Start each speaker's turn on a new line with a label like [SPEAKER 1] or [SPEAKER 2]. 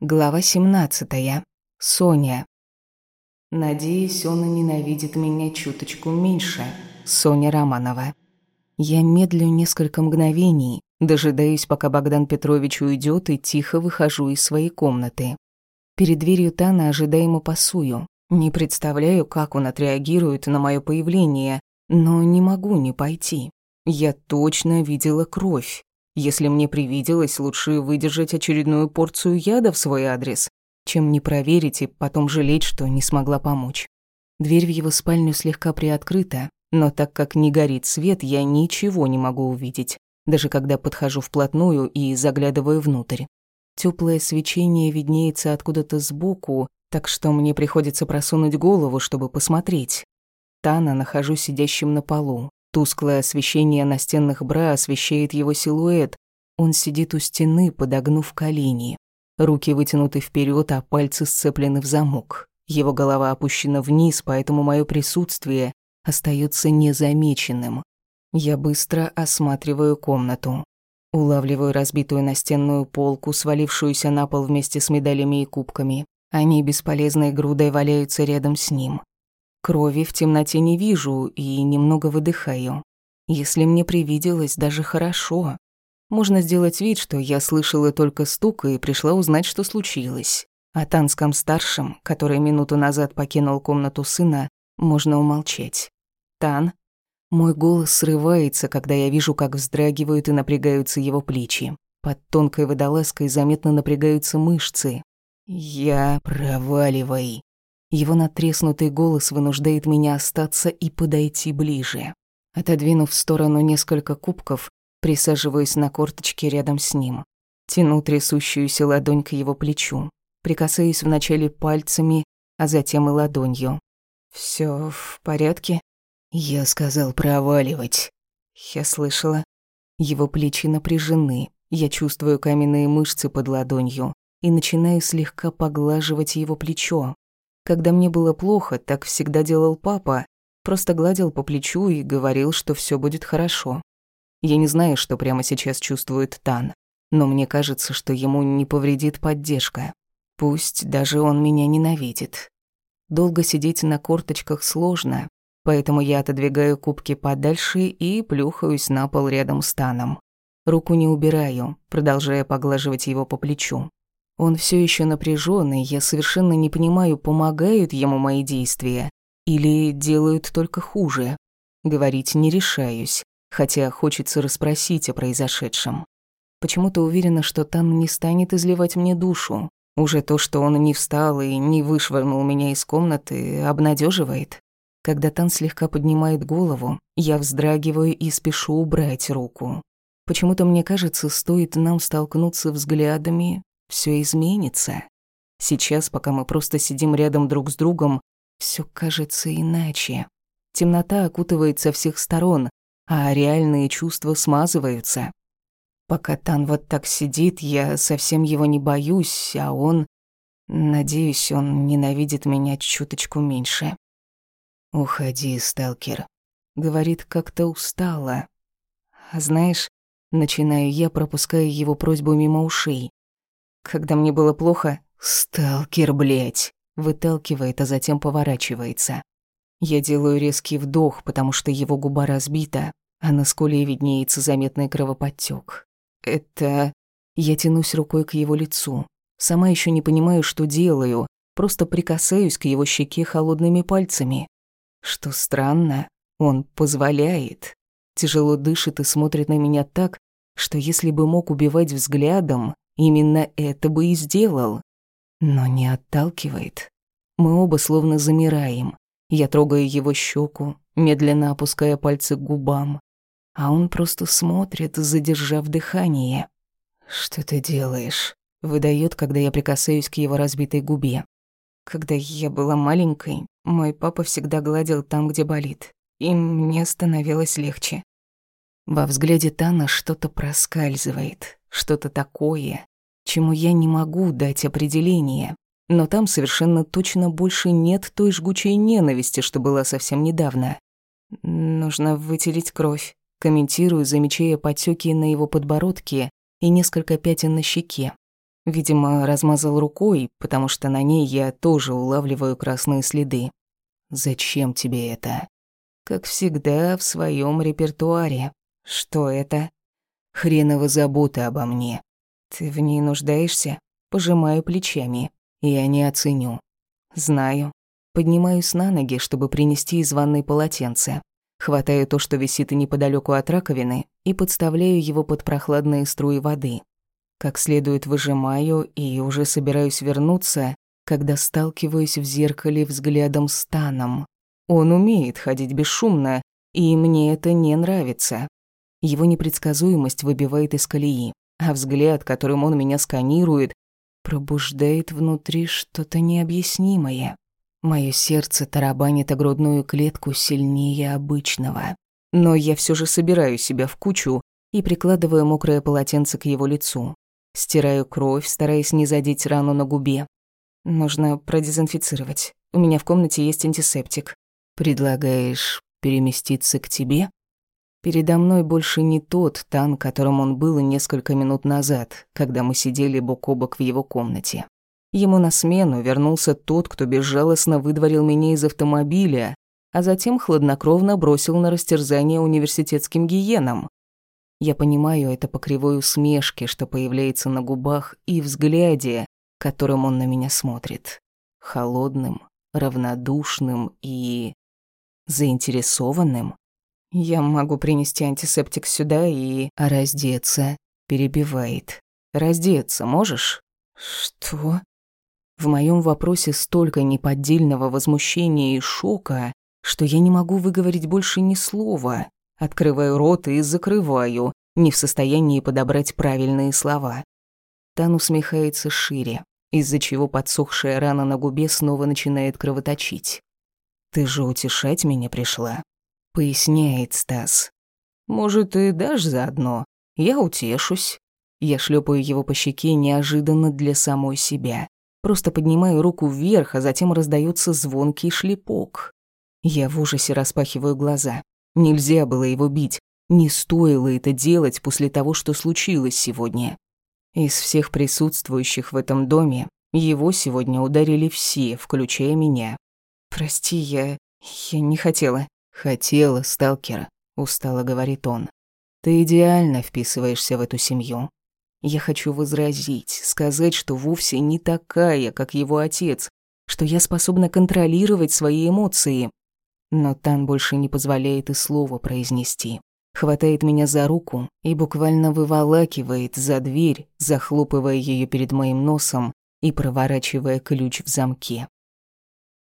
[SPEAKER 1] Глава 17. Соня. Надеюсь, он ненавидит меня чуточку меньше. Соня Романова. Я медлю несколько мгновений, дожидаюсь, пока Богдан Петрович уйдет, и тихо выхожу из своей комнаты. Перед дверью Тана ожидаемо пасую. Не представляю, как он отреагирует на мое появление, но не могу не пойти. Я точно видела кровь. Если мне привиделось, лучше выдержать очередную порцию яда в свой адрес, чем не проверить и потом жалеть, что не смогла помочь. Дверь в его спальню слегка приоткрыта, но так как не горит свет, я ничего не могу увидеть, даже когда подхожу вплотную и заглядываю внутрь. Теплое свечение виднеется откуда-то сбоку, так что мне приходится просунуть голову, чтобы посмотреть. Тана нахожу сидящим на полу. Тусклое освещение настенных бра освещает его силуэт. Он сидит у стены, подогнув колени. Руки вытянуты вперед, а пальцы сцеплены в замок. Его голова опущена вниз, поэтому мое присутствие остается незамеченным. Я быстро осматриваю комнату. Улавливаю разбитую настенную полку, свалившуюся на пол вместе с медалями и кубками. Они бесполезной грудой валяются рядом с ним. Крови в темноте не вижу и немного выдыхаю. Если мне привиделось, даже хорошо. Можно сделать вид, что я слышала только стук и пришла узнать, что случилось. О Танском-старшем, который минуту назад покинул комнату сына, можно умолчать. Тан. Мой голос срывается, когда я вижу, как вздрагивают и напрягаются его плечи. Под тонкой водолазкой заметно напрягаются мышцы. Я проваливай. Его натреснутый голос вынуждает меня остаться и подойти ближе. Отодвинув в сторону несколько кубков, присаживаюсь на корточке рядом с ним. Тяну трясущуюся ладонь к его плечу. Прикасаюсь вначале пальцами, а затем и ладонью. Все в порядке?» Я сказал проваливать. Я слышала. Его плечи напряжены. Я чувствую каменные мышцы под ладонью и начинаю слегка поглаживать его плечо. Когда мне было плохо, так всегда делал папа, просто гладил по плечу и говорил, что все будет хорошо. Я не знаю, что прямо сейчас чувствует Тан, но мне кажется, что ему не повредит поддержка. Пусть даже он меня ненавидит. Долго сидеть на корточках сложно, поэтому я отодвигаю кубки подальше и плюхаюсь на пол рядом с Таном. Руку не убираю, продолжая поглаживать его по плечу. Он все еще напряженный, я совершенно не понимаю, помогают ему мои действия или делают только хуже. Говорить не решаюсь, хотя хочется расспросить о произошедшем. Почему-то уверена, что Тан не станет изливать мне душу. Уже то, что он не встал и не вышвырнул меня из комнаты, обнадеживает. Когда Тан слегка поднимает голову, я вздрагиваю и спешу убрать руку. Почему-то мне кажется, стоит нам столкнуться взглядами, все изменится. Сейчас, пока мы просто сидим рядом друг с другом, все кажется иначе. Темнота окутывает со всех сторон, а реальные чувства смазываются. Пока Тан вот так сидит, я совсем его не боюсь, а он... Надеюсь, он ненавидит меня чуточку меньше. «Уходи, сталкер», — говорит как-то устало. А знаешь, начинаю я, пропуская его просьбу мимо ушей. Когда мне было плохо, «Сталкер, блядь!» выталкивает, а затем поворачивается. Я делаю резкий вдох, потому что его губа разбита, а на скуле виднеется заметный кровоподтёк. Это... Я тянусь рукой к его лицу. Сама еще не понимаю, что делаю, просто прикасаюсь к его щеке холодными пальцами. Что странно, он позволяет. Тяжело дышит и смотрит на меня так, что если бы мог убивать взглядом, Именно это бы и сделал. Но не отталкивает. Мы оба словно замираем. Я трогаю его щеку, медленно опуская пальцы к губам. А он просто смотрит, задержав дыхание. «Что ты делаешь?» — выдает, когда я прикасаюсь к его разбитой губе. Когда я была маленькой, мой папа всегда гладил там, где болит, и мне становилось легче. Во взгляде Тана что-то проскальзывает, что-то такое, чему я не могу дать определение. Но там совершенно точно больше нет той жгучей ненависти, что была совсем недавно. Нужно вытереть кровь. Комментирую, замечая потеки на его подбородке и несколько пятен на щеке. Видимо, размазал рукой, потому что на ней я тоже улавливаю красные следы. Зачем тебе это? Как всегда, в своем репертуаре. Что это? Хренова забота обо мне. Ты в ней нуждаешься? Пожимаю плечами. Я не оценю. Знаю. Поднимаюсь на ноги, чтобы принести из ванной полотенце. Хватаю то, что висит неподалеку от раковины, и подставляю его под прохладные струи воды. Как следует выжимаю и уже собираюсь вернуться, когда сталкиваюсь в зеркале взглядом с Таном. Он умеет ходить бесшумно, и мне это не нравится. Его непредсказуемость выбивает из колеи, а взгляд, которым он меня сканирует, пробуждает внутри что-то необъяснимое. Мое сердце тарабанит о грудную клетку сильнее обычного. Но я все же собираю себя в кучу и прикладываю мокрое полотенце к его лицу. Стираю кровь, стараясь не задеть рану на губе. Нужно продезинфицировать. У меня в комнате есть антисептик. Предлагаешь переместиться к тебе? Передо мной больше не тот Тан, которым он был несколько минут назад, когда мы сидели бок о бок в его комнате. Ему на смену вернулся тот, кто безжалостно выдворил меня из автомобиля, а затем хладнокровно бросил на растерзание университетским гиенам. Я понимаю это по кривой усмешке, что появляется на губах, и взгляде, которым он на меня смотрит. Холодным, равнодушным и заинтересованным. Я могу принести антисептик сюда и... Раздеться перебивает. Раздеться можешь? Что? В моем вопросе столько неподдельного возмущения и шока, что я не могу выговорить больше ни слова. Открываю рот и закрываю, не в состоянии подобрать правильные слова. Тан усмехается шире, из-за чего подсохшая рана на губе снова начинает кровоточить. «Ты же утешать меня пришла?» — поясняет Стас. «Может, и дашь заодно? Я утешусь». Я шлепаю его по щеке неожиданно для самой себя. Просто поднимаю руку вверх, а затем раздается звонкий шлепок. Я в ужасе распахиваю глаза. Нельзя было его бить. Не стоило это делать после того, что случилось сегодня. Из всех присутствующих в этом доме его сегодня ударили все, включая меня. «Прости, я... я не хотела». «Хотела, сталкера», — устало говорит он. «Ты идеально вписываешься в эту семью. Я хочу возразить, сказать, что вовсе не такая, как его отец, что я способна контролировать свои эмоции. Но Тан больше не позволяет и слова произнести. Хватает меня за руку и буквально выволакивает за дверь, захлопывая ее перед моим носом и проворачивая ключ в замке.